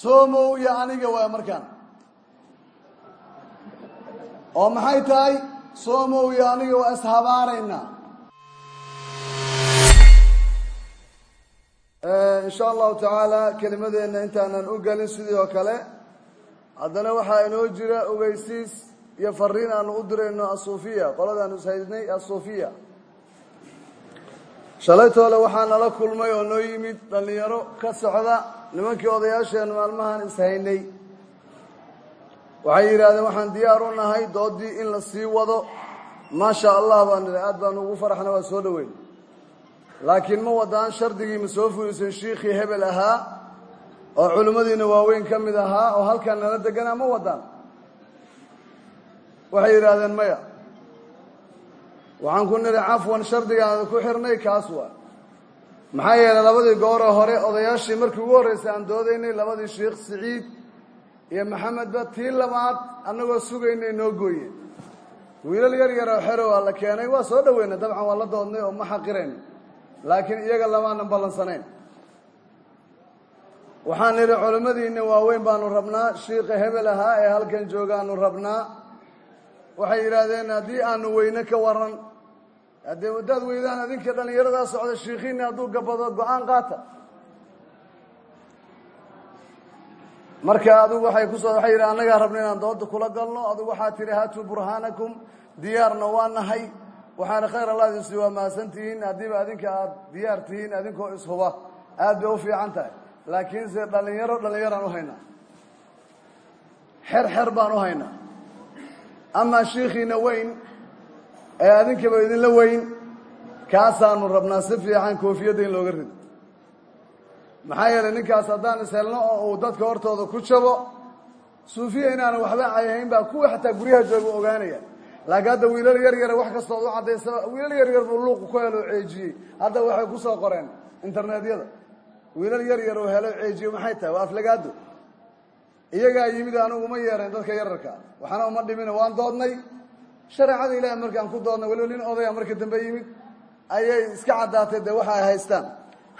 soomow iyo aniga waay markaan. Oo maxay tahay? Soomow iyo aniga waa ishabaaraynaa insha allahu tacaala kelimadeenna intaanan u gelin sidii oo kale. Haddana waxaa inoo jira ogeysiis iyo fariin aanu u dirayno asuufiya qoladaanu ishaydnay asuufiya shalaytoole waxaa nala kulmay oo noo yimid dhallinyaro ka socda nimankii odayaasheenu maalmahan ishaynay waxay yidhahdeen waxaan diyaar u nahay doodii in la sii wado. Maasha allah baan nidhi aad baanu ugu faraxna waa soo dhoweyn. Laakiin ma wadaan shardigii ma soo fulisan shiikhii hebel ahaa oo culimmadiina waaweyn ka mid ahaa oo halkan nala deganaa ma wadaan waxay yidhaahdeen maya waxaan ku nidhi cafwan shardigaada ku xirnay kaas waa maxaa yeelay labadii gooroo hore odayaashii markii ugu horreysay aan doodaynay labadii sheikh siciid iyo maxamedba tii labaad annagoo sugaynay noo gooyeen wiilal yar yaroo xero waa la keenay waa soo dhoweyna dabcan waa la doodnay oo ma xaqirayn laakiin iyaga lamaanan ballansanayn waxaan nidhi culimmadiinna waaweyn baanu rabnaa shiika hebel ahaa ee halkan joogaanu rabnaa. Waxay yidhaahdeen haddii aanu weyne ka waran haddee wadaad weydaan adinka dhallinyaradaa socda shiikhiinna hadduu gabado go'aan qaata. Marka adigu waxay ku soo waxay yidhi annagaa rabna inaan dooda kula galno? Adigu waxaa tihi haatuu burhaanakum diyaarna waa nahay. Waxaana khayr allah idin sii waa mahadsantihiin haddiiba adinka aada diyaar tihiin adinkoo ishuba. Aad bay u fiican tahay. Laakiinse dhallinyaro dhallinyaraan u haynaa. Xer xer baan u haynaa. Amaa shiikhiina weyn ee adinkaba idinla weyn kaasaanu rabnaa si fiican koofiyadda in looga rido maxaa yeelay ninkaas haddaan ishelno oo uu dadka hortooda ku jabo suufiya inaana waxba cayahayn baa kuwa xataa guryaha jooga ogaanaya. Laakiin hadda wiilal yar yara wax kastood u caddaysa wiilal yar yar buu ku helo ceejiyey hadda waxay ku soo qoreen internetyada wiilal yar yar oo helo ceejiye maxay tahay? Waa aflagaado iyagaa yimid anigu uma yeerayn dadka yararka. Waxna uma dhimina waan doodnay shareecada ilaahi markaan ku doodnay waliba nin odaya marka dambe yimid ayay iska caddaatay dee waxa ay haystaan?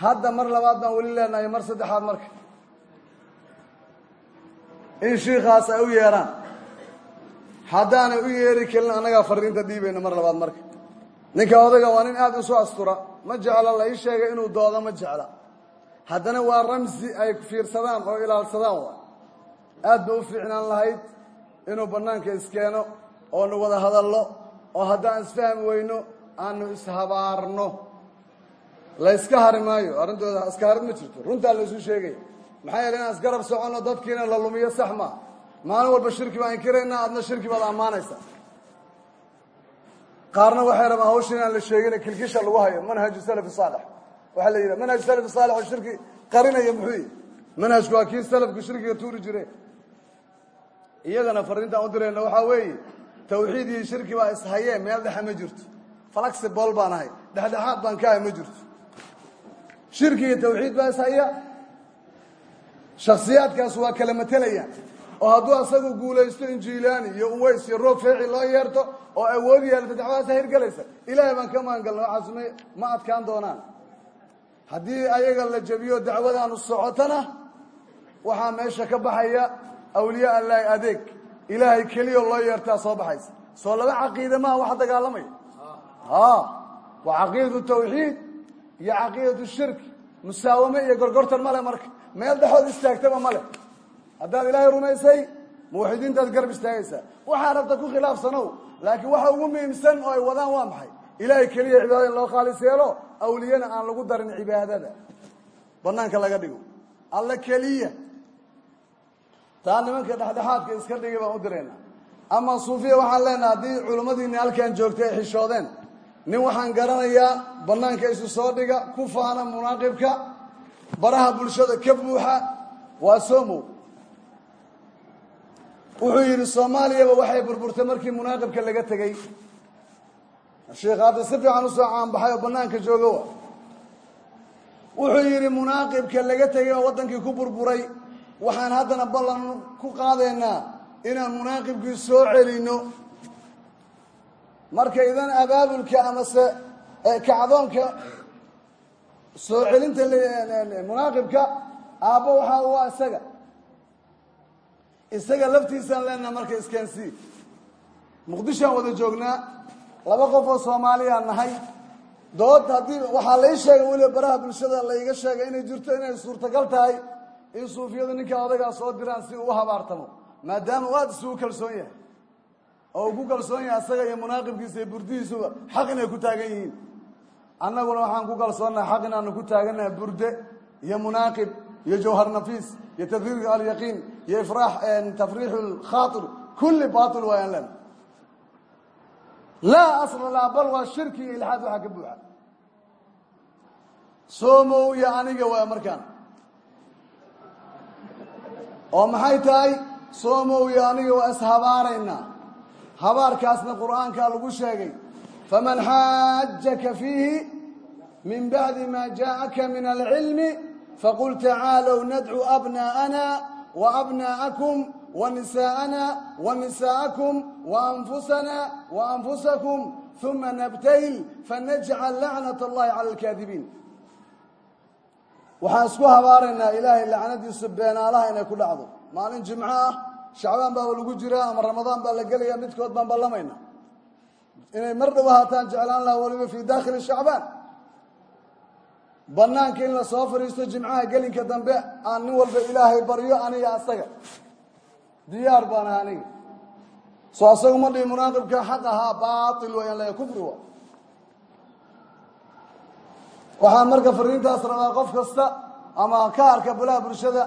Hadda mar labaad baan weli leenahay mar saddexaad marka. In shiikaas ay u yeeraan. Haddaanay u yeeri kelin annagaa fariinta dhiibayna mar labaad marka. Ninka odayga waa nin aada isu astura ma jecla la ii sheegay inuu doodo ma jecla. Haddana waa ramsi ay fiirsadaan oo ilaalsadaan waa. Aad bay u fiicnaan lahayd inuu bannaanka iskeeno oonu wada hadallo oo haddaan isfahmi weyno aanu ishabaarno la yska hari maayo arrintooda iska harid ma jirto. Runtaa la isu sheegaya maxaa yeele inaan isgarab soconno dadkiina la lumiyo sax maa maalin walba shirki baan inkiraynaa adna shirki baad ammaanaysaa qaarna waxay rabaan hawsha inaan la sheegin kilkisha lagu hayo manhaju salafi saalix. Waxaa la yidhaha manhaj salafi saalix oo shirki qarinaya muxuu yihi manhajku waa kii salafku shirkiga tuuri jire iyagana fariintaan u dirayna waxaa weeye tawxiid iyo shirki baa ishayee meel dhexe ma jirto. Flaxibol baan ahay dhexdhexaad baan ka ahay ma jirto. Shirki iyo tawxiid baa ishaya. Shaksiyaadkaas waa kala matelayaan oo hadduu asagu guulaysto injiilaani iyo uways iyo roog feeci loo yeerto oo awood yeelata dacwadaasa hirgelaysa ilaahay baan ka maangalna waxaas ma ma adkaan doonaan. Haddii ayaga la jabiyo dacwadaanu socotona waxaa meesha ka baxaya awliyaa allaahi adeeg ilaahay keliya loo yeertaa soo baxaysa. Soo laba caqiida maha wax dagaalamaya waa caqiidatu tawxiid iyo caqiidatu shirki musaawame iyo gorgortan male marka. Meel dhexood istaagtaba male haddaad ilaahay rumaysay muwaxidiintaad garab istaagaysaa. Waxaa rabta ku khilaafsanow laakiin waxa ugu muhiimsan oo ay wadaan waa maxay? Ilaahay keliya cibaadada in loo khaalis yeelo awliyana aan lagu darin cibaadada. Banaanka laga dhigo. Alla keliya taa nimanka dhexdhexaadka iska dhigay baan u dirayna ama suufiya waxaan leenaha haddii culimmadiini halkan joogtay ay xishoodeen nin waxaan garanayaa banaanka isu soo dhiga ku faana munaaqibka baraha bulshada ka buuxa waa somow wuxuu yidhi soomaaliyaba waxay burburtay markii munaaqibka laga tegey sheikh hadda si fiican u soo caanbaxay oo banaanka jooga wuxuu yidhi munaaqibka laga tegay oo waddankii ku burburay waxaan haddana ballan ku qaadaynaa inaan munaaqibkii soo celino marka idan abaabulka amase kacdoonka soo celinta munaaqibka aabbo waxaa waa isaga. Isaga laftiisaan leenaha marka iskaansii muqdishoaan wada joognaa laba qof oo soomaaliyaan nahay. Dood haddii waxaa lai sheegay weliba baraha bulshada laiga sheegay inay jirto inay suurtagal tahay in suufiyadu ninka odagaa soo diraan si uu u habaartamo maadaama uu aada isugu kalsoon yahay. Oo uu ku kalsoon yahay asaga iyo munaaqibkiisa iyo burdihiisuba xaq inay ku taagan yihiin. Annaguna waxaan ku kalsoonnahay xaq inaanu ku taagannahay burde iyo munaaqib iyo jawhar nafiis iyo tadhiir alyaqiin iyo ifraax tafriixu lkhaatir kulli batil waayaan lena laa asla laa bal waa shirki iyo ilxaad waxaa ka buuxa. Soomow iyo aniga waa markaan oo maxay tahay? Soomow iyo aniga waa ishabaaraynaa habaarkaasna qur'aankaa lagu sheegay faman xaajaka fiihi min bacdi ma jaaءaka min alcilmi faqul tacaalow nadcu abnaa'ana waabnaa'akum wanisaa'ana wanisaa'akum waanfusana waanfusakum uma nabtahil fanajcal lacnat allahi cala alkaadibiin waxaan isku habaaraynaa ilaahay lacnadiisu beenaalaha inay ku dhacdo. Maalin jimco ah shacbaan baaba lagu jiraa ama ramadaan baa la gelaya midkood baan ballamayna. Inay mar dhow ahaataan jeclaan laha waliba fii daakhili shacbaan. Banaanka in la soo fadhiisto jimcaha gelinka dambe aan nin walba ilaahay baryo aniga asaga. Diyaar baan aha aniga. Soo asagu ma dhihi munaaqibka xaq ahaa baatil wayaan leeya kufri wa waxaan marka fariintaas rabaa qof kasta ama ka arka bulaha bulshada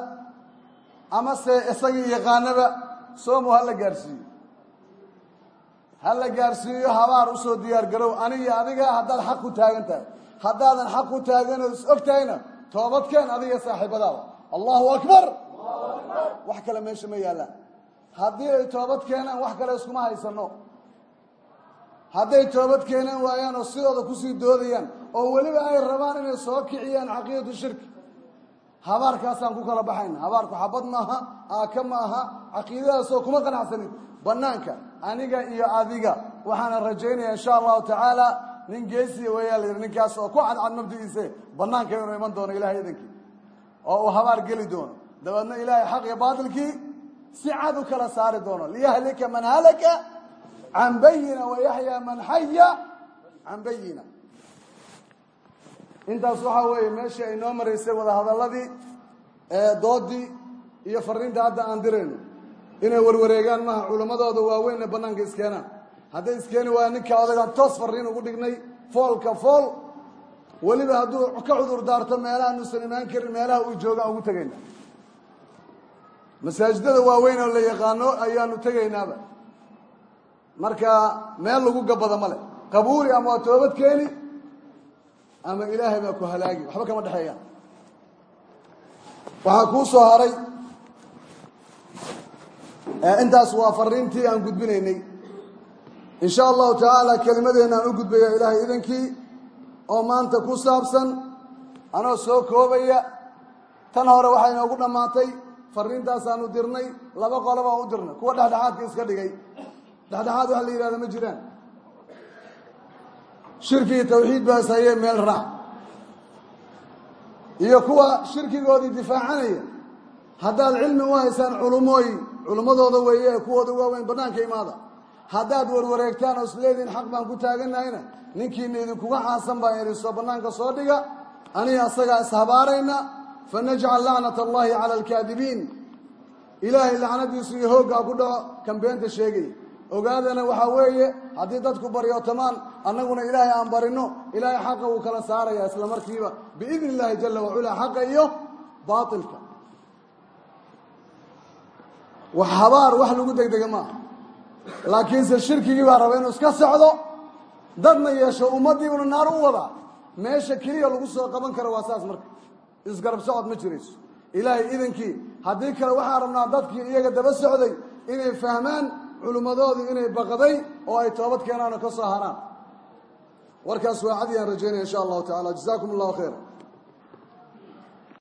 ama se isagii yaqaanaba soomo ha la gaarsiiyo. Ha la gaarsiiyo habaar u soo diyaar garow. Aniga adiga haddaad xaq ku taagan tahay haddaadan xaq ku taagan oo is og tahayna toobadkeen adiga saaxiibadaada. Allahu akbar! Wax kale meesha ma yaallaan haddii ay toobad keenaan wax kale iskuma haysano hadday toobad keenan waayaan oo sidooda ku sii doodayaan oo weliba ay rabaan inay soo kiciyaan caqiidatu shirki habaarkaasaan ku kala baxayna habaarku xabad maaha aaka ma aha caqiidadaasoo kuma qanacsanin. Banaanka aniga iyo adiga waxaana rajaynaya insha allahu tacaala nin geesiya weeyaa la ninkaas oo ku cadcad mabdigiise banaanka inuu iman doono ilahay idankii oo uu habaar geli doono. Dabeedna ilaahay xaq iyo baatilkii si cad u kala saari doono. Liyahlika man halaka can bayina wayaxyaa man xaya can bayina intaas waxaa weeye meeshii ay noo maraysay wadahadaladii doodii iyo fariinta hadda aan dirayno inay warwareegaan maha culammadooda waaweynna banaanka iskeenaan hadday iskeeni waaya ninka odagaan toos fariin ugu dhignay foolka fool weliba hadduu ka cudur daarto meelaha nuusan imaan karin meelaha uu joogaan ugu tegayna masaajidada waaweyn oo la yaqaano ayaanu tegaynaaba marka meel lagu gabada male qabuuli ama waa toobad keeni ama ilaahay baa ku halaagi. Waxba kama dhexeeyaan waxaa kuu soo haray intaas waa fariintii aan gudbinaynay. In sha allahu tacaala kelimadeena aan u gudbaya ilaahay idankii oo maanta ku saabsan anoo soo koobaya. Tan hore waxay inoogu dhammaatay fariintaasaanu dirnay laba qolo baan u dirnay. Kuwa dhexdhexaadka iska dhigay. Dhexdhexaad waxa la yidhahda ma jiraan shirki iyo tawxiid baas hayee meel raac. Iyo kuwa shirkigoodii difaacanaya haddaad cilmi u haysaan culumooyi culummadooda weeye kuwooda waaweyn bannaanka imaada. Haddaad warwareegtaan oo isleediin xaq baan ku taaganahayna ninkiina idinkuga caasan baan idhinsoo bannaanka soo dhiga aniga asagaa ishabaarayna fanajcal lacnat allahi cala alkaadibiin. Ilaahay lacnadiisu iyo hooggaa ku dhaco kan beenta sheegaya ogaadana waxaa weeye haddii dadku baryootamaan annaguna ilaahay aan barino ilaahay xaqa wuu kala saaraya isla markiiba. Biidni illaahi jala wacula xaqa iyo baatilka. Wax habaar wax lagu degdega maaha. Laakiinse shirkigii baa raba inuu iska socdo dadna yeesho ummaddiibuna naar u wadaa. Meesha keliya lagu soo qaban karo waa saas marka. Isgarab socod ma jirayso. Ilaahay idankii haddii kale waxaan rabnaa dadkii iyaga daba socday inay fahmaan culimmadoodii inay baqday oo ay toobad keenaan oo ka soo haraan. Warkaas waa cadiyaan rajaynaya insha allahu tacala jazaakum allahu khayra